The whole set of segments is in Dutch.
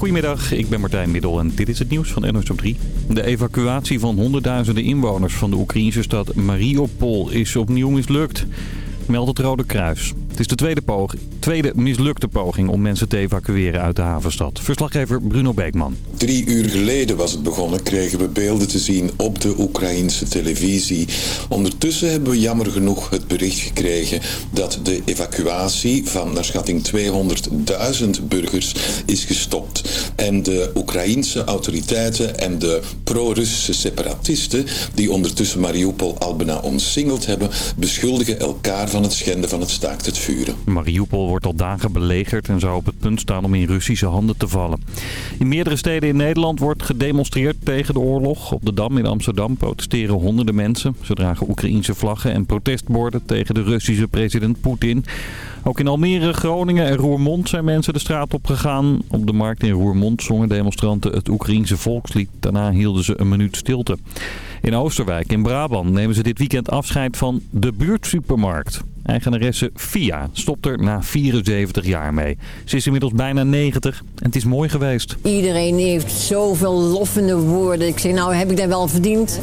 Goedemiddag, ik ben Martijn Middel en dit is het nieuws van NOS op 3. De evacuatie van honderdduizenden inwoners van de Oekraïnse stad Mariupol is opnieuw mislukt meldt het Rode Kruis. Het is de tweede, tweede mislukte poging om mensen te evacueren uit de havenstad. Verslaggever Bruno Beekman. Drie uur geleden was het begonnen, kregen we beelden te zien op de Oekraïnse televisie. Ondertussen hebben we jammer genoeg het bericht gekregen dat de evacuatie van naar schatting 200.000 burgers is gestopt. En de Oekraïense autoriteiten en de pro-Russische separatisten, die ondertussen Mariupol al bijna omsingeld hebben, beschuldigen elkaar van het schenden van het staakt het Mariupol wordt al dagen belegerd en zou op het punt staan om in Russische handen te vallen. In meerdere steden in Nederland wordt gedemonstreerd tegen de oorlog. Op de Dam in Amsterdam protesteren honderden mensen. Ze dragen Oekraïense vlaggen en protestborden tegen de Russische president Poetin. Ook in Almere, Groningen en Roermond zijn mensen de straat op gegaan. Op de markt in Roermond zongen demonstranten het Oekraïense volkslied. Daarna hielden ze een minuut stilte. In Oosterwijk in Brabant nemen ze dit weekend afscheid van de buurtsupermarkt. Eigenaresse Fia stopt er na 74 jaar mee. Ze is inmiddels bijna 90 en het is mooi geweest. Iedereen heeft zoveel loffende woorden. Ik zeg, nou heb ik dat wel verdiend.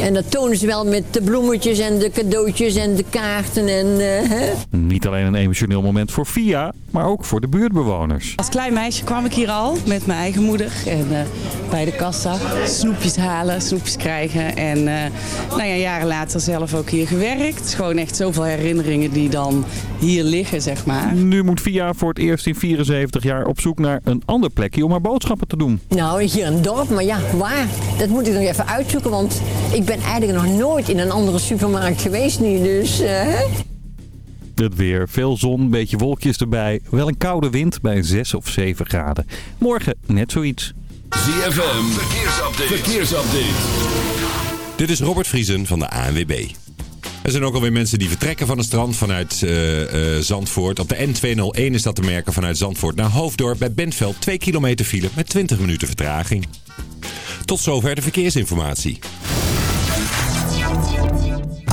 En dat tonen ze wel met de bloemetjes en de cadeautjes en de kaarten. En, uh, Niet alleen een emotioneel moment voor Fia, maar ook voor de buurtbewoners. Als klein meisje kwam ik hier al met mijn eigen moeder. En uh, bij de kassa snoepjes halen, snoepjes krijgen. En uh, nou ja, jaren later zelf ook hier gewerkt. Het is gewoon echt zoveel herinneringen die dan hier liggen, zeg maar. Nu moet Via voor het eerst in 74 jaar op zoek naar een ander plekje om haar boodschappen te doen. Nou, hier een dorp, maar ja, waar? Dat moet ik nog even uitzoeken, want ik ben eigenlijk nog nooit in een andere supermarkt geweest nu, dus... Uh... Het weer, veel zon, beetje wolkjes erbij. Wel een koude wind bij 6 of 7 graden. Morgen net zoiets. ZFM, verkeersupdate. verkeersupdate. Dit is Robert Vriesen van de ANWB. Er zijn ook alweer mensen die vertrekken van het strand vanuit uh, uh, Zandvoort. Op de N201 is dat te merken vanuit Zandvoort naar Hoofddorp. Bij Bentveld 2 kilometer file met 20 minuten vertraging. Tot zover de verkeersinformatie.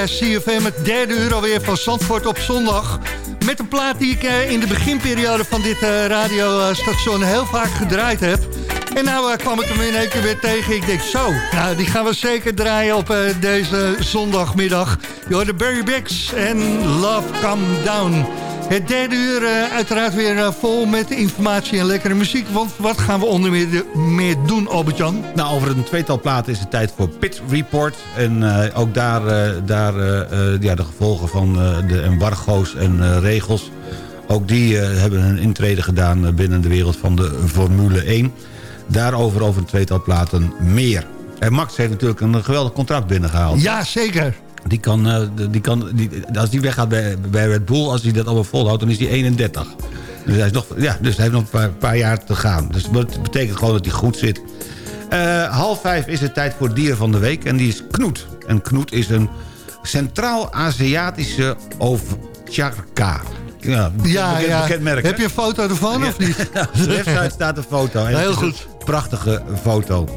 Uh, CFM. Het derde uur alweer van Zandvoort op zondag. Met een plaat die ik uh, in de beginperiode van dit uh, radiostation heel vaak gedraaid heb. En nou kwam ik hem in één keer weer tegen. Ik denk zo, nou die gaan we zeker draaien op deze zondagmiddag. Je hoort de Barry Bix en Love Come Down. Het derde uur uh, uiteraard weer uh, vol met informatie en lekkere muziek. Want wat gaan we onder meer, meer doen, Albert-Jan? Nou, over een tweetal platen is het tijd voor Pit Report. En uh, ook daar, daar ja, de gevolgen van de embargo's en regels. Ook die hebben een intrede gedaan binnen de wereld van de Formule 1. Daarover over een tweetal platen meer. En Max heeft natuurlijk een geweldig contract binnengehaald. Ja, zeker. Die kan, uh, die kan, die, als die weggaat bij, bij Red Bull, als hij dat allemaal volhoudt, dan is hij 31. Dus hij, is nog, ja, dus hij heeft nog een paar, paar jaar te gaan. Dus dat betekent gewoon dat hij goed zit. Uh, half vijf is het tijd voor dier van de week en die is Knoet. En Knoet is een Centraal-Aziatische ovcharka. Ja, ja, ja. Merk, Heb je een foto ervan of niet? Op de website staat een foto. En Heel goed. prachtige foto.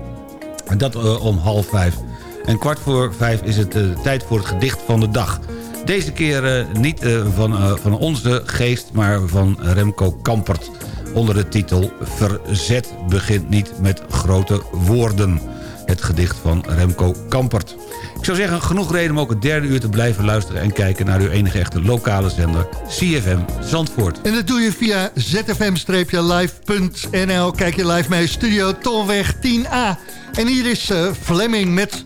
En dat uh, om half vijf. En kwart voor vijf is het uh, tijd voor het gedicht van de dag. Deze keer uh, niet uh, van, van onze geest, maar van Remco Kampert. Onder de titel Verzet begint niet met grote woorden. Het gedicht van Remco Kampert. Ik zou zeggen, genoeg reden om ook het derde uur te blijven luisteren... en kijken naar uw enige echte lokale zender, CFM Zandvoort. En dat doe je via zfm-live.nl. Kijk je live mee, Studio Tolweg 10A. En hier is uh, Fleming met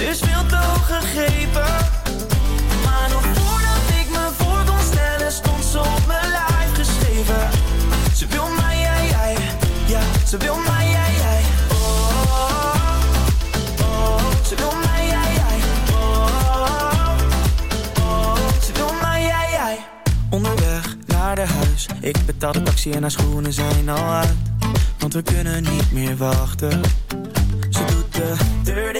ze is veel te. Maar nog voordat ik me voor kon stellen, stond ze op mijn lijf geschreven. Ze wil mij, ja, ze wil mij, jij, jij. Ze wil mij, jij. Oh, oh, ze wil mij, jij. Onderweg naar de huis. Ik betaal de taxi en haar schoenen zijn al uit. Want we kunnen niet meer wachten. Ze doet de deur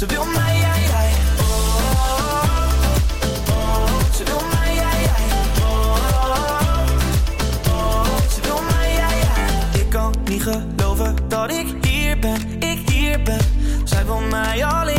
ze wil mij, jij, jij. Ze wil mij, jij, oh, ze wil mij, jij, jij. Ik kan niet geloven dat ik hier ben, ik hier ben. Zij wil mij alleen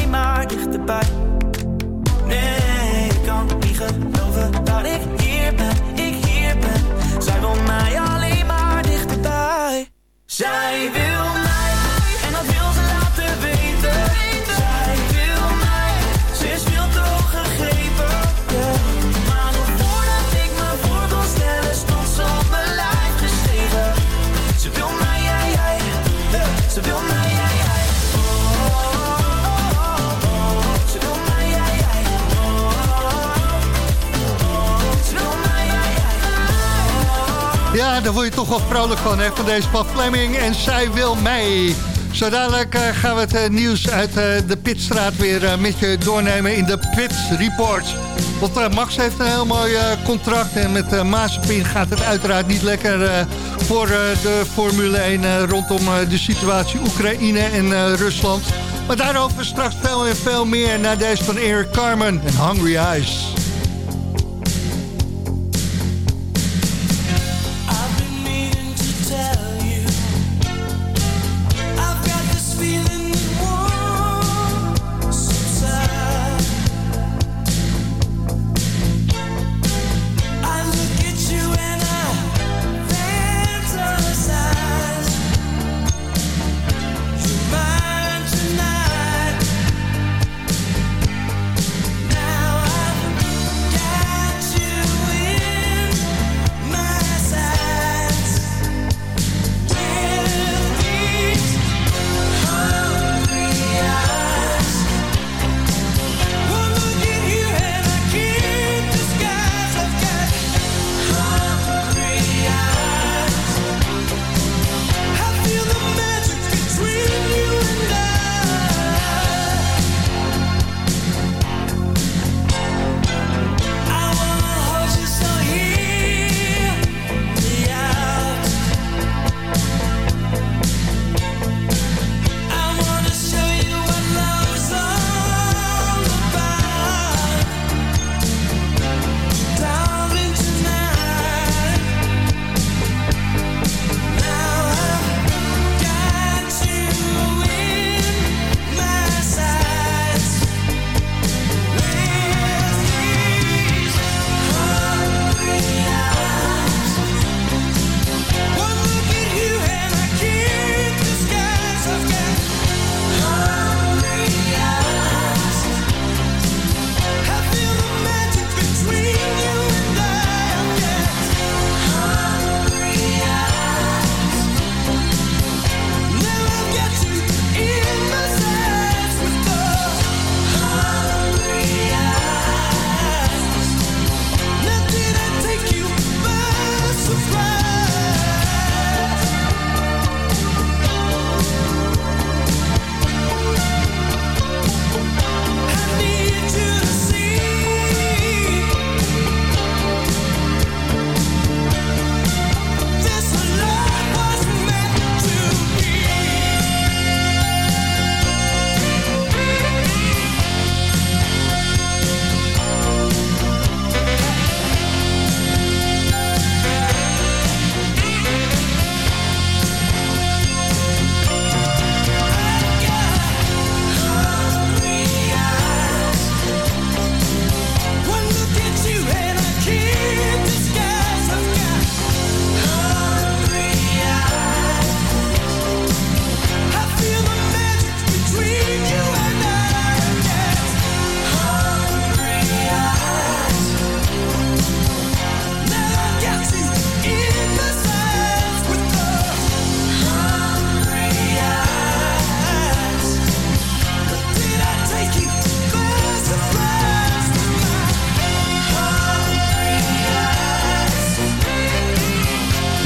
daar word je toch wel vrolijk van, hè, van deze van Fleming. En zij wil mij. Zo dadelijk uh, gaan we het uh, nieuws uit uh, de Pitstraat weer met je doornemen in de Pit Report. Want Max heeft een heel mooi contract en met Mazepin gaat het uiteraard niet lekker voor de Formule 1 rondom de situatie Oekraïne en Rusland. Maar daarover straks veel en veel meer naar deze van Eric Carmen en Hungry Eyes.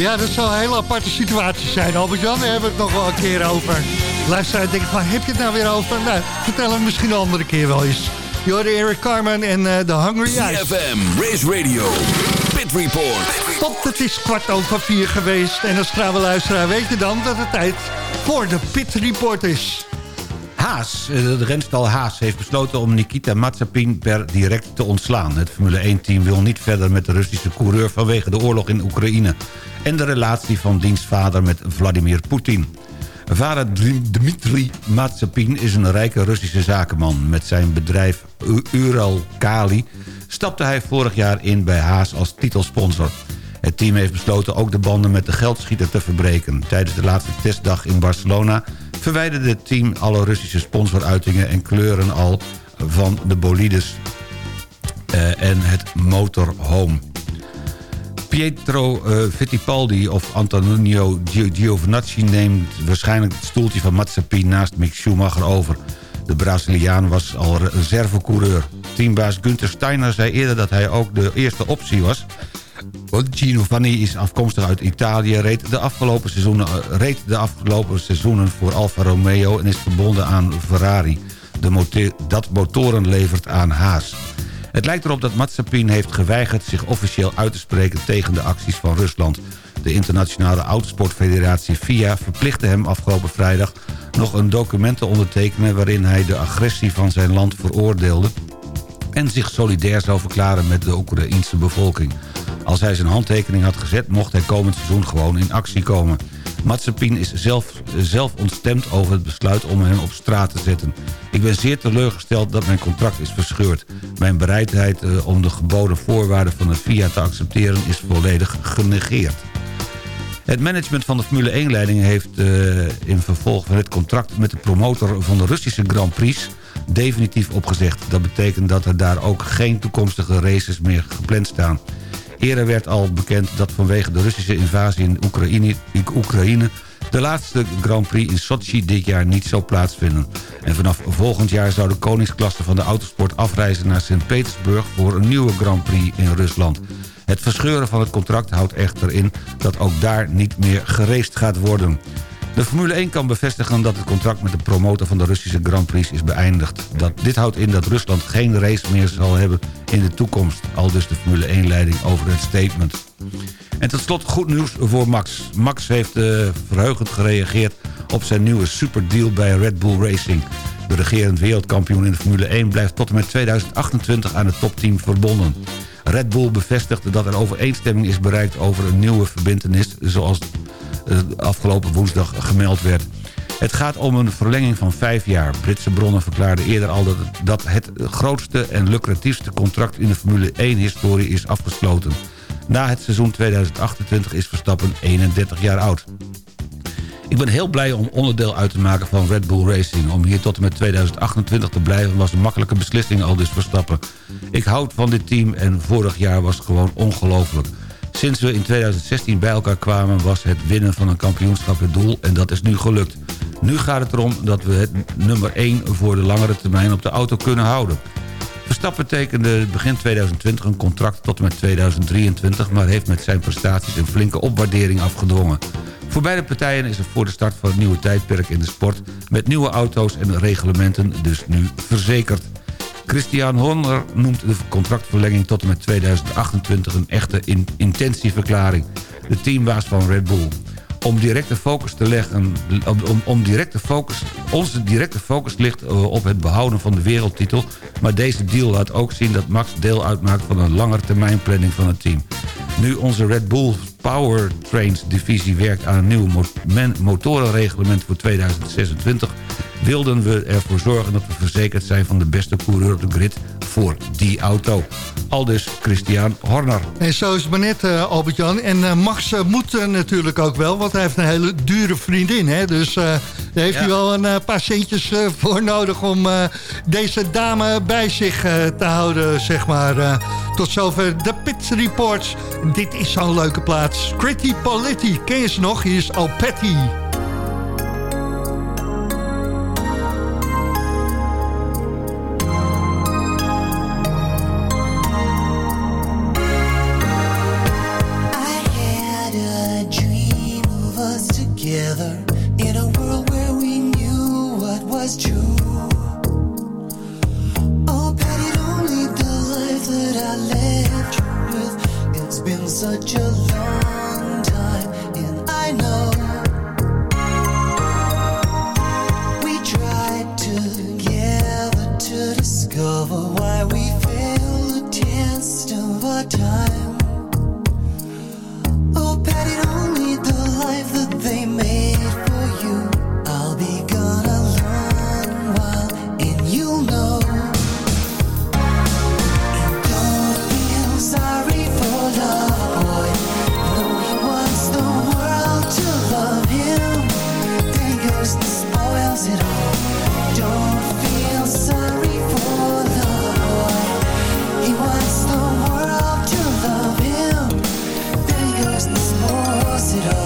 Ja, dat zal een hele aparte situatie zijn. Albert-Jan, daar hebben we het nog wel een keer over. Luisteraar denkt, waar heb je het nou weer over? Nou, vertel hem misschien een andere keer wel eens. Je hoorde Eric Carmen en uh, The Hungry Eyes. CFM, Race Radio, Pit Report. Tot het is kwart over vier geweest. En als trouwe luisteraar weet je dan dat het tijd voor de Pit Report is. Haas, eh, de renstal Haas, heeft besloten om Nikita Mazepin per direct te ontslaan. Het Formule 1-team wil niet verder met de Russische coureur vanwege de oorlog in Oekraïne... en de relatie van dienstvader met Vladimir Poetin. Vader Dmitri Mazepin is een rijke Russische zakenman. Met zijn bedrijf Ural Kali stapte hij vorig jaar in bij Haas als titelsponsor. Het team heeft besloten ook de banden met de geldschieter te verbreken. Tijdens de laatste testdag in Barcelona verwijderde het team alle Russische sponsoruitingen en kleuren al van de bolides uh, en het motorhome. Pietro uh, Fittipaldi of Antonio Giovinazzi neemt waarschijnlijk het stoeltje van Mazepin naast Mick Schumacher over. De Braziliaan was al reservecoureur. Teambaas Günther Steiner zei eerder dat hij ook de eerste optie was... Giovanni is afkomstig uit Italië, reed de, afgelopen seizoenen, eh, reed de afgelopen seizoenen voor Alfa Romeo... en is verbonden aan Ferrari, de dat motoren levert aan Haas. Het lijkt erop dat Mazepin heeft geweigerd zich officieel uit te spreken tegen de acties van Rusland. De internationale autosportfederatie FIA verplichtte hem afgelopen vrijdag nog een document te ondertekenen... waarin hij de agressie van zijn land veroordeelde en zich solidair zou verklaren met de Oekraïense bevolking. Als hij zijn handtekening had gezet, mocht hij komend seizoen gewoon in actie komen. Mazepin is zelf, zelf ontstemd over het besluit om hem op straat te zetten. Ik ben zeer teleurgesteld dat mijn contract is verscheurd. Mijn bereidheid uh, om de geboden voorwaarden van de FIA te accepteren is volledig genegeerd. Het management van de Formule 1-leiding heeft uh, in vervolg van het contract... met de promotor van de Russische Grand Prix definitief opgezegd. Dat betekent dat er daar ook geen toekomstige races meer gepland staan. Eerder werd al bekend dat vanwege de Russische invasie in Oekraïne, Oekraïne de laatste Grand Prix in Sochi dit jaar niet zou plaatsvinden. En vanaf volgend jaar zou de koningsklasse van de autosport afreizen naar Sint-Petersburg... voor een nieuwe Grand Prix in Rusland. Het verscheuren van het contract houdt echter in dat ook daar niet meer gereest gaat worden. De Formule 1 kan bevestigen dat het contract met de promotor van de Russische Grand Prix is beëindigd. Dat, dit houdt in dat Rusland geen race meer zal hebben in de toekomst. Al dus de Formule 1-leiding over het statement. En tot slot goed nieuws voor Max. Max heeft uh, verheugend gereageerd op zijn nieuwe superdeal bij Red Bull Racing. De regerend wereldkampioen in de Formule 1 blijft tot en met 2028 aan het topteam verbonden. Red Bull bevestigde dat er overeenstemming is bereikt over een nieuwe verbindenis... zoals eh, afgelopen woensdag gemeld werd. Het gaat om een verlenging van vijf jaar. Britse bronnen verklaarden eerder al dat het, dat het grootste en lucratiefste contract in de Formule 1-historie is afgesloten. Na het seizoen 2028 is Verstappen 31 jaar oud. Ik ben heel blij om onderdeel uit te maken van Red Bull Racing. Om hier tot en met 2028 te blijven was een makkelijke beslissing al dus Verstappen. Ik houd van dit team en vorig jaar was het gewoon ongelooflijk. Sinds we in 2016 bij elkaar kwamen was het winnen van een kampioenschap het doel en dat is nu gelukt. Nu gaat het erom dat we het nummer 1 voor de langere termijn op de auto kunnen houden. Verstappen tekende begin 2020 een contract tot en met 2023... maar heeft met zijn prestaties een flinke opwaardering afgedwongen. Voor beide partijen is er voor de start van het nieuwe tijdperk in de sport... met nieuwe auto's en reglementen dus nu verzekerd. Christian Horner noemt de contractverlenging tot en met 2028 een echte intentieverklaring. De teambaas van Red Bull. Om directe focus te leggen, om, om directe focus, onze directe focus ligt eh, op het behouden van de wereldtitel. Maar deze deal laat ook zien dat Max deel uitmaakt van een langetermijnplanning van het team. Nu onze Red Bull Powertrains divisie werkt aan een nieuw motorenreglement voor 2026 wilden we ervoor zorgen dat we verzekerd zijn van de beste coureur op de grid voor die auto. Aldus Christian Horner. En zo is het maar net, uh, Albert-Jan. En uh, Max uh, moet natuurlijk ook wel, want hij heeft een hele dure vriendin. Hè? Dus daar heeft hij wel een paar centjes voor nodig om deze dame bij zich te houden, zeg maar. tot zover de Pit Reports. Dit is zo'n leuke plaats. Critty Politti, ken je ze nog? Hier is Alpetti. been it all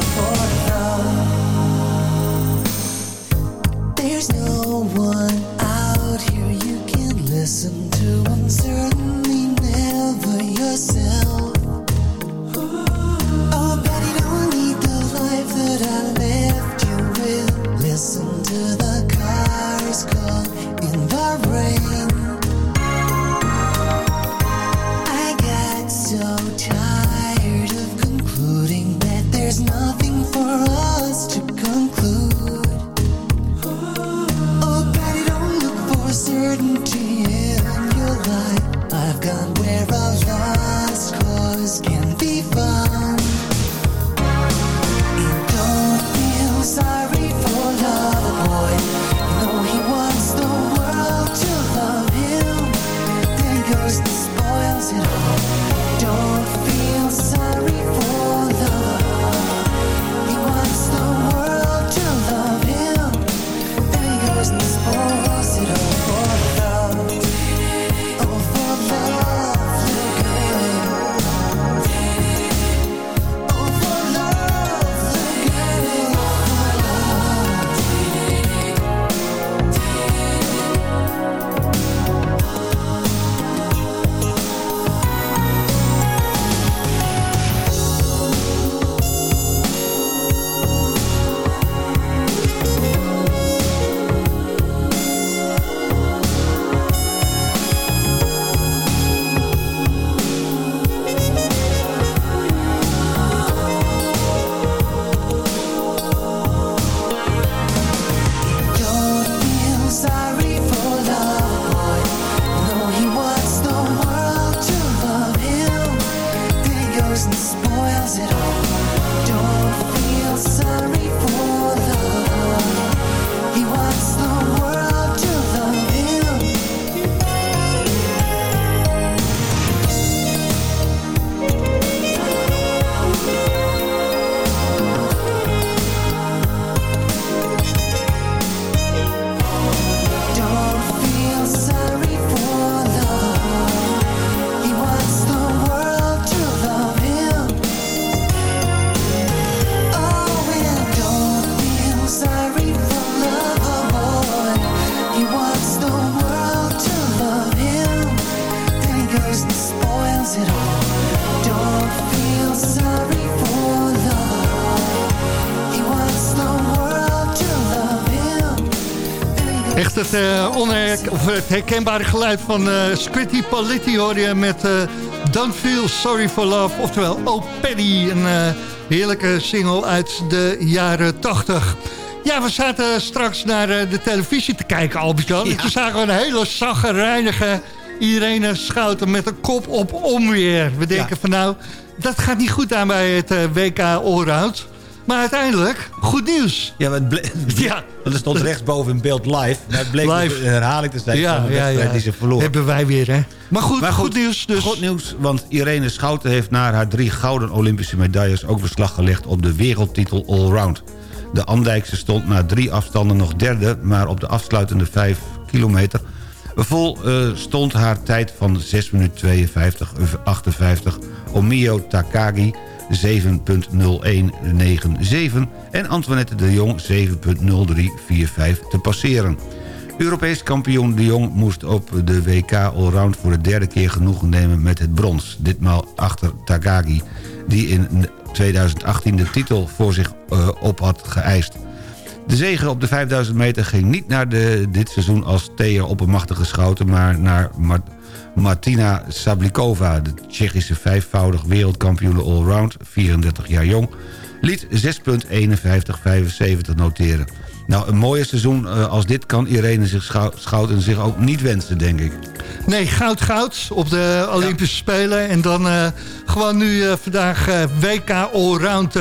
of het herkenbare geluid van eh Squitty Politti hoor je met eh, Don't Feel Sorry for Love. Oftewel Oh Paddy, een eh, heerlijke single uit de jaren 80. Ja, we zaten straks naar eh, de televisie te kijken, Albert-Jan. En toen zagen we een hele zaggerijnige Irene Schouten met een kop op onweer. We denken van nou, dat gaat niet goed aan bij het eh, WK Allround. Maar uiteindelijk, goed nieuws. Ja, maar het ble- Ja. Want er stond rechtsboven in beeld live. Maar het bleek Live. dus een herhaling te zijn Ja, van de ja, wedstrijd ja. die ze verloor. Hebben wij weer, hè? Maar goed, goed nieuws dus. Goed nieuws, want Irene Schouten heeft na haar drie gouden Olympische medailles... ook verslag gelegd op de wereldtitel Allround. De Andijkse stond na drie afstanden nog derde... maar op de afsluitende vijf kilometer... vol eh, stond haar tijd van 6 minuten 52, 58... Omio Takagi 7.0197 en Antoinette de Jong 7.0345 te passeren. Europees kampioen de Jong moest op de WK Allround voor de derde keer genoegen nemen met het brons. Ditmaal achter Takagi, die in 2018 de titel voor zich eh, op had geëist. De zege op de 5000 meter ging niet naar de, dit seizoen als Thea oppermachtige schouten... maar naar Mar- Martina Sablikova, de Tsjechische vijfvoudig wereldkampioen allround, 34 jaar jong... liet 6.51.75 noteren. Nou, een mooier seizoen eh, als dit kan Irene zich schou- Schouten zich ook niet wensen, denk ik. Nee, goud, goud op de Olympische Spelen. En dan eh, gewoon nu eh, vandaag WK Allround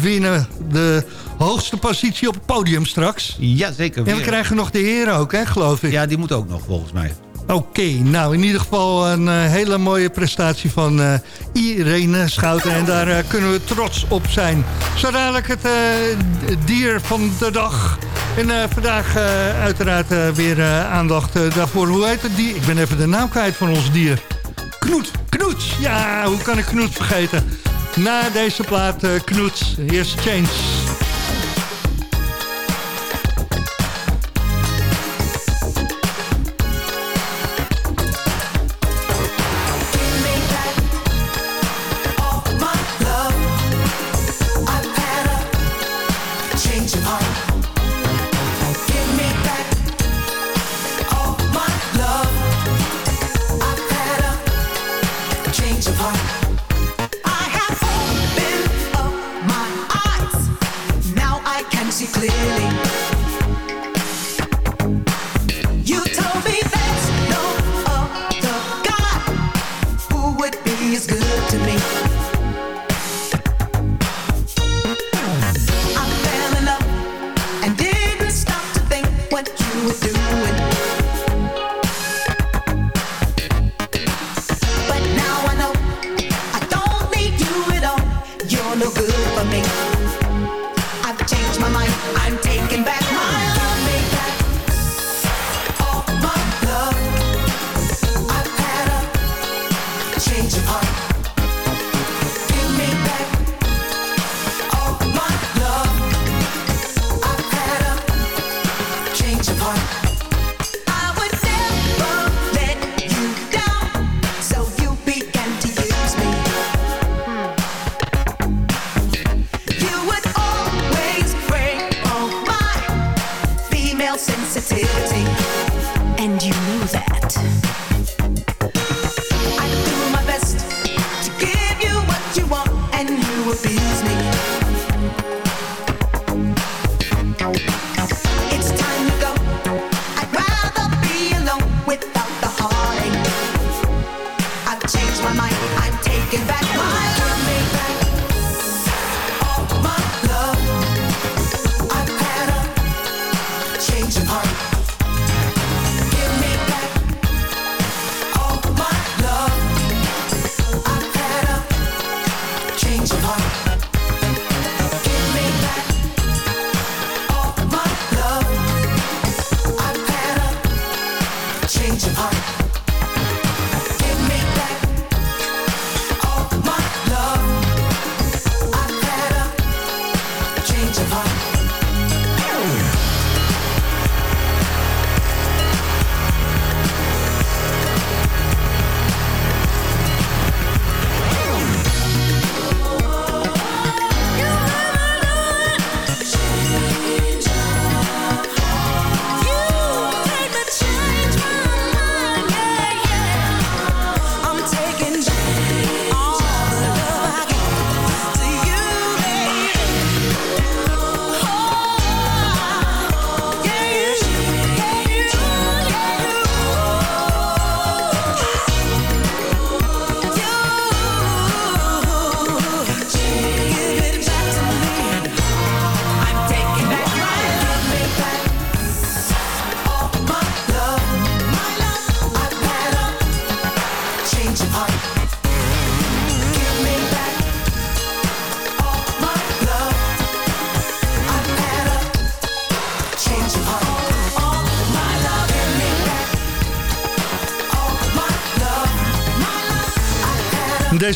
winnen. De hoogste positie op het podium straks. Ja, zeker. En we weer. krijgen nog de heren ook, hè, geloof ik. Ja, die moet ook nog, volgens mij. Oké, nou in ieder geval een eh, hele mooie prestatie van eh, Irene Schouten. En daar eh, kunnen we trots op zijn. Zo dadelijk het dier van de dag. En vandaag uiteraard weer aandacht daarvoor. Hoe heet het dier? Ik ben even de naam kwijt van ons dier. Knoet, Knoet. Ja, hoe kan ik Knoet vergeten? Na deze plaat Knoet. Here's Change.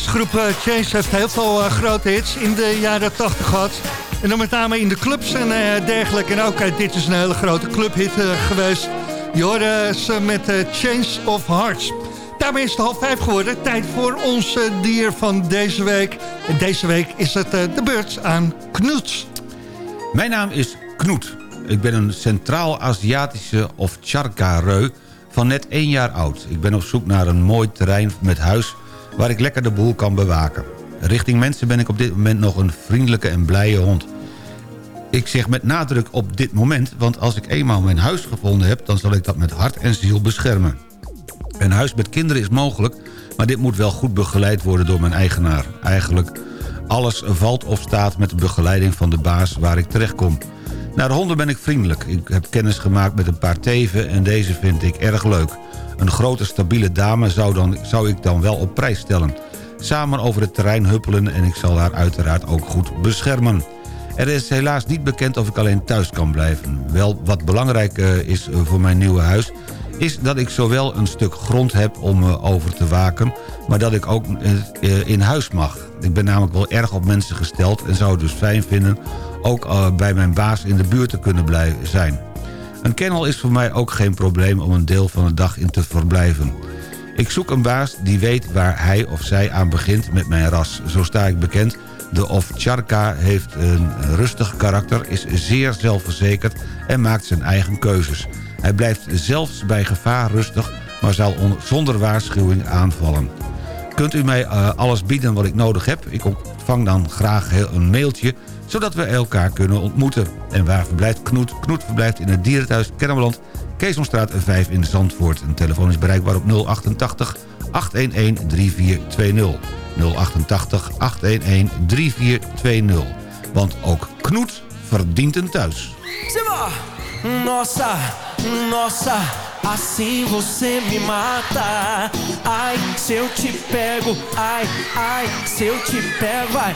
Groep eh, Change heeft heel veel eh, grote hits in de jaren 80 gehad. En dan met name in de clubs en eh, dergelijke. En ook dit is een hele grote clubhit geweest. Je hoorde ze met Change of Hearts. Daarmee is het half vijf geworden. Tijd voor ons eh, dier van deze week. En deze week is het de beurt aan Knoet. Mijn naam is Knoet. Ik ben een Centraal-Aziatische of Charka-reu van net één jaar oud. Ik ben op zoek naar een mooi terrein met huis waar ik lekker de boel kan bewaken. Richting mensen ben ik op dit moment nog een vriendelijke en blije hond. Ik zeg met nadruk op dit moment, want als ik eenmaal mijn huis gevonden heb... dan zal ik dat met hart en ziel beschermen. Een huis met kinderen is mogelijk, maar dit moet wel goed begeleid worden door mijn eigenaar. Eigenlijk alles valt of staat met de begeleiding van de baas waar ik terechtkom. Naar de honden ben ik vriendelijk. Ik heb kennis gemaakt met een paar teven en deze vind ik erg leuk. Een grote stabiele dame zou, dan, zou ik dan wel op prijs stellen. Samen over het terrein huppelen en ik zal haar uiteraard ook goed beschermen. Er is helaas niet bekend of ik alleen thuis kan blijven. Wel, wat belangrijk eh, is voor mijn nieuwe huis is dat ik zowel een stuk grond heb om me over te waken... maar dat ik ook eh, in huis mag. Ik ben namelijk wel erg op mensen gesteld... en zou het dus fijn vinden ook eh, bij mijn baas in de buurt te kunnen blijven zijn. Een kennel is voor mij ook geen probleem om een deel van de dag in te verblijven. Ik zoek een baas die weet waar hij of zij aan begint met mijn ras. Zo sta ik bekend. De Ovcharka heeft een rustig karakter, is zeer zelfverzekerd en maakt zijn eigen keuzes. Hij blijft zelfs bij gevaar rustig, maar zal zonder waarschuwing aanvallen. Kunt u mij uh, alles bieden wat ik nodig heb? Ik ontvang dan graag een mailtje zodat we elkaar kunnen ontmoeten. En waar verblijft Knoet? Knoet verblijft in het dierenthuis Kennemerland... Keesomstraat 5 in Zandvoort. Een telefoon is bereikbaar op 088 811 3420. 088 811 3420. Want ook Knoet verdient een thuis. Nossa, nossa, assim você me mata. Ai, se eu te pego, ai, ai, se eu te pego, ai,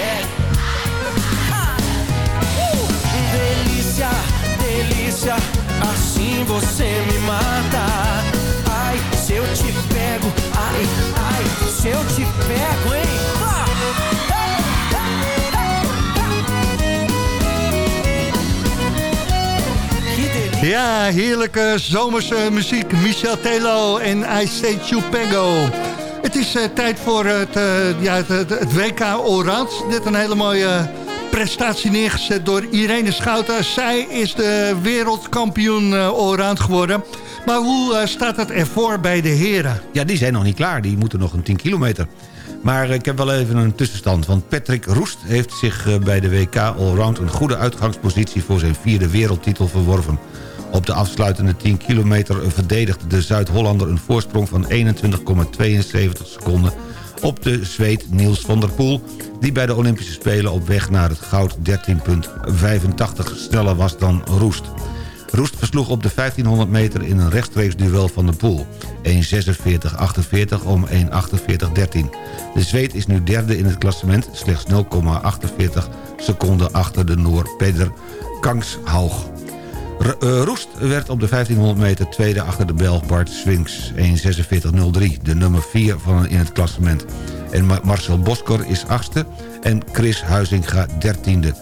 Ja, heerlijke zomerse muziek. Michel Telo en I Say Chupengo. Het is uh, tijd voor het, uh, ja, het, WK Allround. Dit een hele mooie prestatie neergezet door Irene Schouten. Zij is de wereldkampioen Allround geworden. Maar hoe staat het ervoor bij de heren? Ja, die zijn nog niet klaar. Die moeten nog een 10 kilometer. Maar ik heb wel even een tussenstand. Want Patrick Roest heeft zich bij de WK Allround... een goede uitgangspositie voor zijn vierde wereldtitel verworven. Op de afsluitende 10 kilometer verdedigde de Zuid-Hollander een voorsprong van 21,72 seconden op de Zweed Niels van der Poel... die bij de Olympische Spelen op weg naar het goud 13,85 sneller was dan Roest. Roest versloeg op de 1500 meter in een rechtstreeks duel van de Poel. 1.46.48 om 1.48.13. De Zweed is nu derde in het klassement, slechts 0,48 seconden achter de Noor Peder Kangshaug. Eh, Roest werd op de 1500 meter tweede achter de Belg Bart Swings 1.46.03, de nummer 4 van in het klassement. En Ma- Marcel Boskor is achtste en Chris Huizinga dertiende.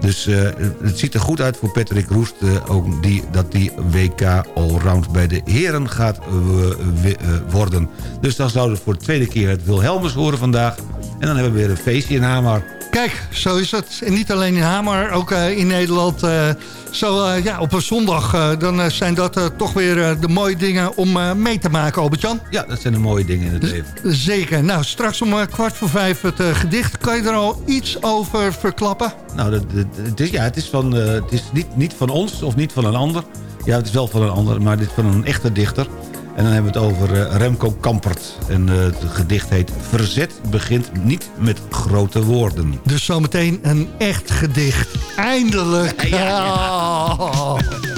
Dus eh, het ziet er goed uit voor Patrick Roest... eh, ook die, dat die WK Allround bij de heren gaat worden. Dus dan zouden we voor de tweede keer het Wilhelmus horen vandaag. En dan hebben we weer een feestje in Hamar. Kijk, zo is het. En niet alleen in Hamar, ook eh, in Nederland. eh, zo eh, ja, op een zondag, dan zijn dat toch weer de mooie dingen om mee te maken, Albert-Jan. Ja, dat zijn de mooie dingen in het leven. Zeker. Nou, straks om kwart voor vijf het gedicht. Kan je er al iets over verklappen? Nou, het is, ja, het is, van, het is niet, niet van ons of niet van een ander. Ja, het is wel van een ander, maar dit van een echte dichter. En dan hebben we het over eh, Remco Kampert. En eh, het gedicht heet Verzet begint niet met grote woorden. Dus zometeen een echt gedicht. Eindelijk. We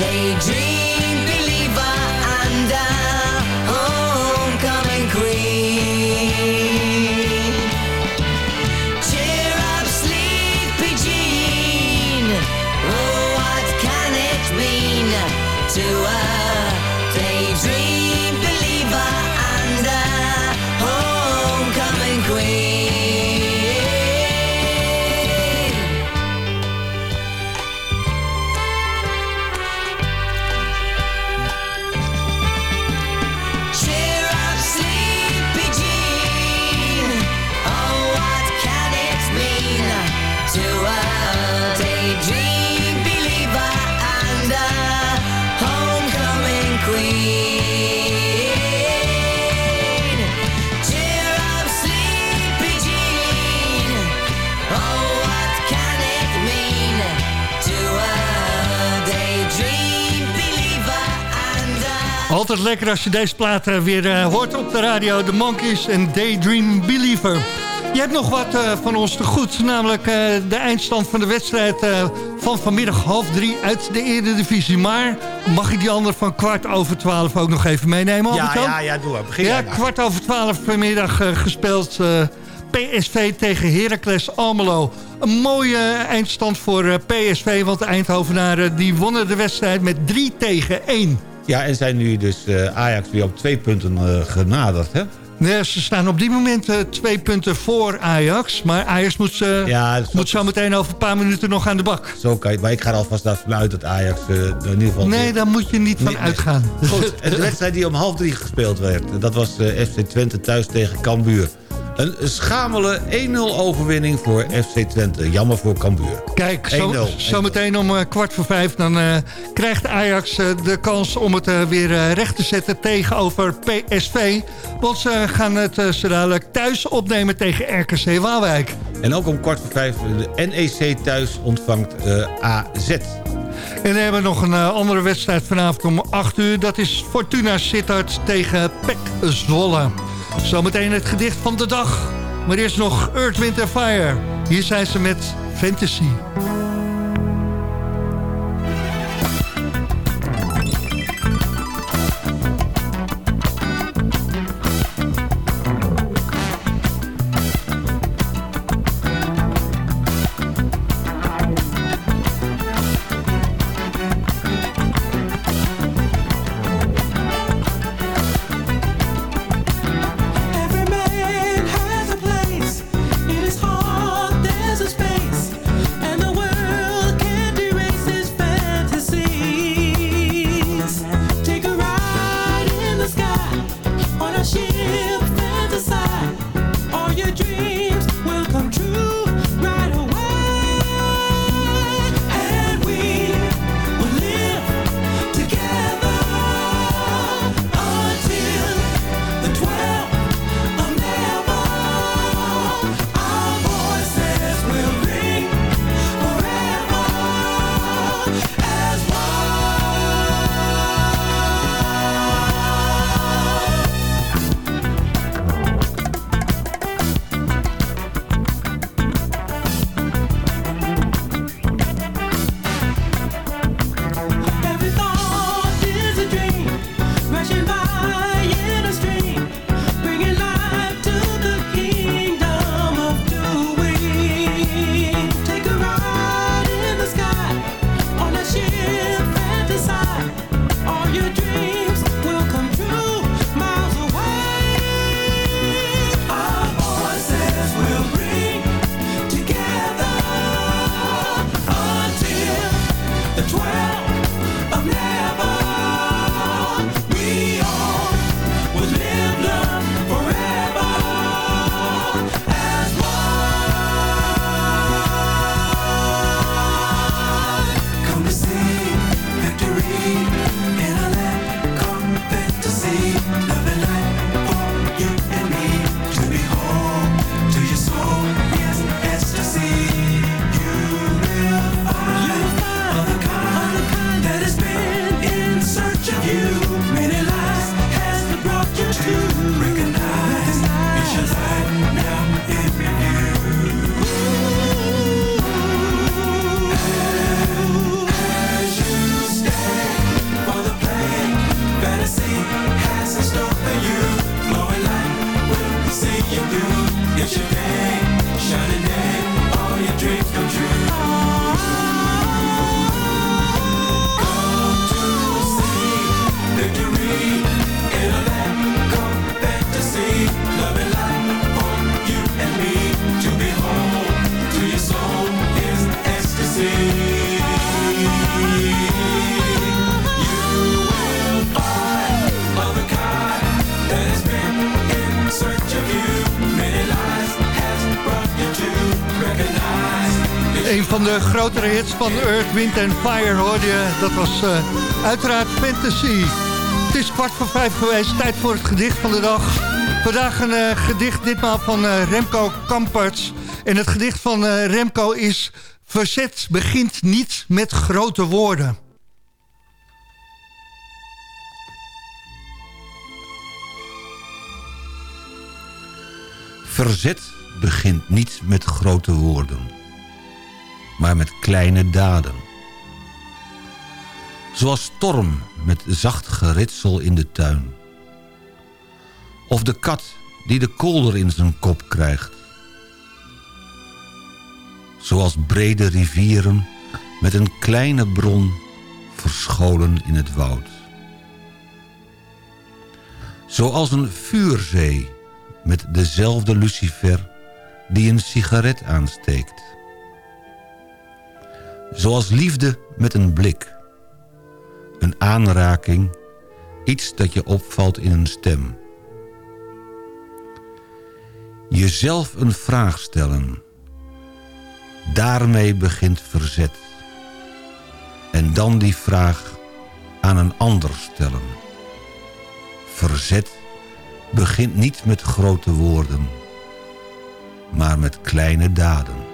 daydream Altijd lekker als je deze plaat eh, weer eh, hoort op de radio. The Monkeys en Daydream Believer. Je hebt nog wat eh, van ons te goed. Namelijk de eindstand van de wedstrijd van vanmiddag half drie uit de Eredivisie. Maar mag ik die andere van kwart over twaalf ook nog even meenemen? Ja, ja, ja, doe maar. Begin Ja, kwart over twaalf vanmiddag gespeeld. PSV tegen Heracles Almelo. Een mooie eindstand voor PSV, want de Eindhovenaren die wonnen de wedstrijd met 3 tegen 1. Ja, en zijn nu dus eh, Ajax weer op twee punten eh, genaderd, hè? Nee, ze staan op dit moment eh, twee punten voor Ajax. Maar Ajax moet, eh, Ja, moet zo meteen over een paar minuten nog aan de bak. Zo kan je, maar ik ga er alvast ervan uit dat Ajax in ieder geval... Nee, daar moet je niet van Nee, uitgaan. Goed, en de wedstrijd die om half drie gespeeld werd... dat was FC Twente thuis tegen Cambuur. Een schamele 1-0 overwinning voor FC Twente. Jammer voor Cambuur. Kijk, zo, 1-0. zo meteen om eh, kwart voor vijf... dan eh, krijgt Ajax eh, de kans om het weer recht te zetten tegenover PSV. Want ze gaan het zo dadelijk thuis opnemen tegen RKC Waalwijk. En ook om kwart voor vijf de NEC thuis ontvangt AZ. En we hebben nog een andere wedstrijd vanavond om 8 uur. Dat is Fortuna Sittard tegen PEC Zwolle. Zometeen het gedicht van de dag. Maar eerst nog Earth, Wind Fire. Hier zijn ze met Fantasy. Van de grotere hits van Earth, Wind and Fire hoorde je. Dat was eh, uiteraard Fantasy. Het is kwart voor vijf geweest, tijd voor het gedicht van de dag. Vandaag een eh, gedicht, ditmaal van eh, Remco Kamperts. En het gedicht van Remco is... Verzet begint niet met grote woorden. Verzet begint niet met grote woorden, maar met kleine daden. Zoals storm met zacht geritsel in de tuin. Of de kat die de kolder in zijn kop krijgt. Zoals brede rivieren met een kleine bron verscholen in het woud. Zoals een vuurzee met dezelfde lucifer die een sigaret aansteekt. Zoals liefde met een blik. Een aanraking, iets dat je opvalt in een stem. Jezelf een vraag stellen. Daarmee begint verzet. En dan die vraag aan een ander stellen. Verzet begint niet met grote woorden, maar met kleine daden.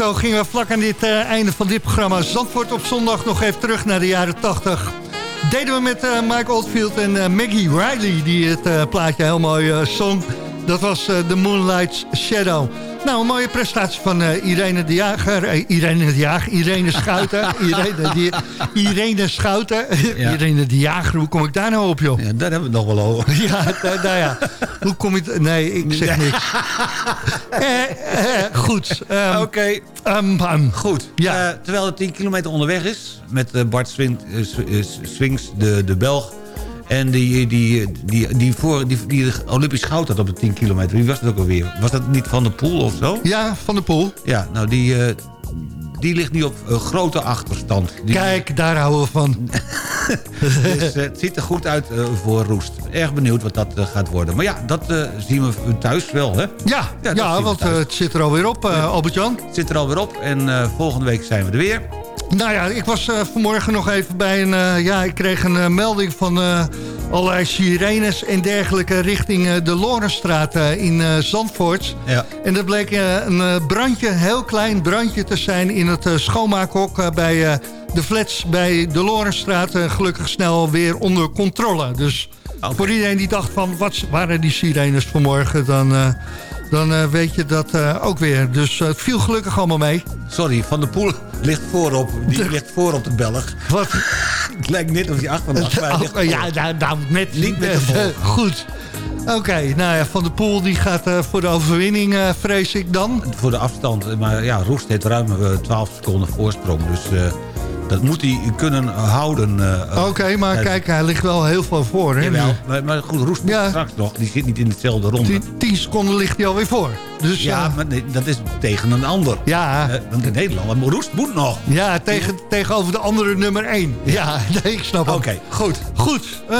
Zo gingen we vlak aan dit eh, einde van dit programma Zandvoort op zondag nog even terug naar de jaren 80. Deden we met eh, Mike Oldfield en eh, Maggie Riley die het plaatje heel mooi zong. Dat was eh, The Moonlight Shadow. Nou, een mooie prestatie van eh, Irene de Jager. eh, Irene de Jager, Irene Schouten. Irene, de, Irene Schouten. Ja. Irene de Jager, hoe kom ik daar nou op, joh? Ja, daar hebben we het nog wel over. Ja, nou, ja. Hoe kom het- Nee, ik zeg niks. Eh, eh, goed. ehm, Oké. Goed. Ja. Eh, terwijl het 10 kilometer onderweg is... met eh, Bart Swing, eh, Sw- eh, Swings, de, de Belg... en die, die, die, die, voor, die, Olympisch goud had op de 10 kilometer. Wie was dat ook alweer? Was dat niet Van de Poel of zo? Ja, Van de Poel. Ja, nou die, eh, die ligt nu op eh, grote achterstand. Die, Kijk, daar houden we van. dus, eh, het ziet er goed uit voor Roest. Erg benieuwd wat dat gaat worden. Maar ja, dat zien we thuis wel, hè? Ja, Ja, ja, want het zit er alweer op, Albert-Jan. Het zit er alweer op en volgende week zijn we er weer. Nou ja, ik was eh, vanmorgen nog even bij een... eh, ja, ik kreeg een eh, melding van allerlei sirenes en dergelijke... richting de Lorenstraat in Zandvoort. Ja. En dat bleek een brandje, een heel klein brandje te zijn... in het schoonmaakhok bij de flats bij de Lorenstraat. gelukkig snel weer onder controle. Dus voor iedereen die dacht van... wat waren die sirenes vanmorgen... dan... Dan eh, weet je dat eh, ook weer. Dus eh, het viel gelukkig allemaal mee. Sorry, Van der Poel ligt voorop. Die ligt voor op de Belg. Wat? Het lijkt net of hij achter ligt Oh, ja, daar, daar net Niet met de. Goed. Oké, nou ja, Van der Poel die gaat voor de overwinning, vrees ik dan. Voor de afstand. Maar ja, Roest heeft ruim eh, 12 seconden voorsprong. Dus dat moet hij kunnen houden. eh, Oké, maar eh, kijk, hij ligt wel heel veel voor. Hè? Jawel, maar, maar goed, Roest moet straks nog. Die zit niet in dezelfde ronde. 10, 10 seconden ligt hij alweer voor. Dus, ja, eh, maar nee, dat is tegen een ander. Ja. Eh, want in Nederland, Roest moet nog. Ja, tegen, tegenover de andere nummer 1. Ja, nee, ik snap het. Oké, goed. Goed, eh,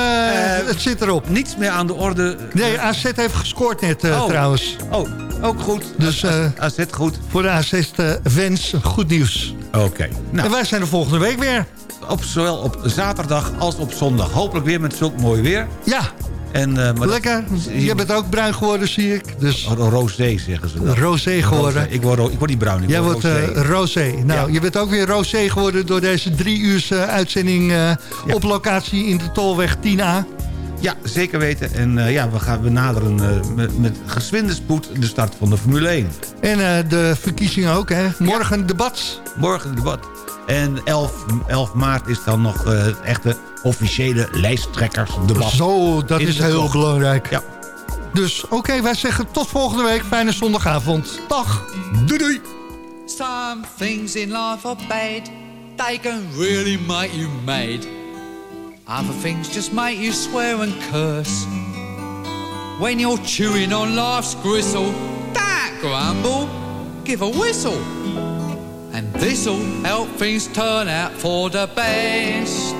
het zit erop. Niets meer aan de orde. Nee, AZ heeft gescoord net Oh. trouwens. Oh, ook goed. Dus AZ goed. voor de AZ-fans goed nieuws. Oké. Nou, En wij zijn er volgende week weer. op, zowel op zaterdag als op zondag. Hopelijk weer met zulk mooi weer. Ja, En, maar lekker. Je bent ook bruin geworden, zie ik. Dus oh, Rosé zeggen ze dat. rosé geworden. Rosé. Ik word, ik word niet bruin, ik Jij word wordt rosé. Nou, Ja. je bent ook weer rosé geworden door deze drie uur eh, uitzending op locatie in de Tolweg 10A. Ja, zeker weten. En ja, we gaan benaderen eh, met, met geswinde spoed de start van de Formule 1. En de verkiezingen ook, hè? Morgen debat. Morgen debat. En 11, 11 maart is dan nog het echte officiële lijsttrekkersdebat. Zo, dat is heel klok. belangrijk. Ja. Dus oké, wij zeggen tot volgende week. Fijne zondagavond. Dag. Doei doei. Some things in life are bad. They can really make you mad. Other things just make you swear and curse. When you're chewing on life's gristle, don't grumble, give a whistle. And this'll help things turn out for the best.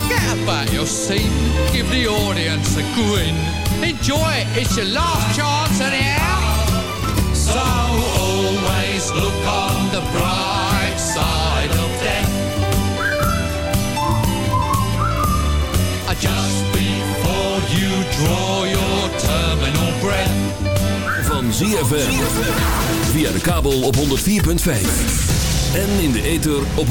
Forget about your scene, give the audience a grin. Enjoy it, it's your last chance anyhow. So always look on the bright side of death. Uh, Just before you draw your terminal breath. Van ZFM. Via de kabel op 104.5. En in de ether op 106.9.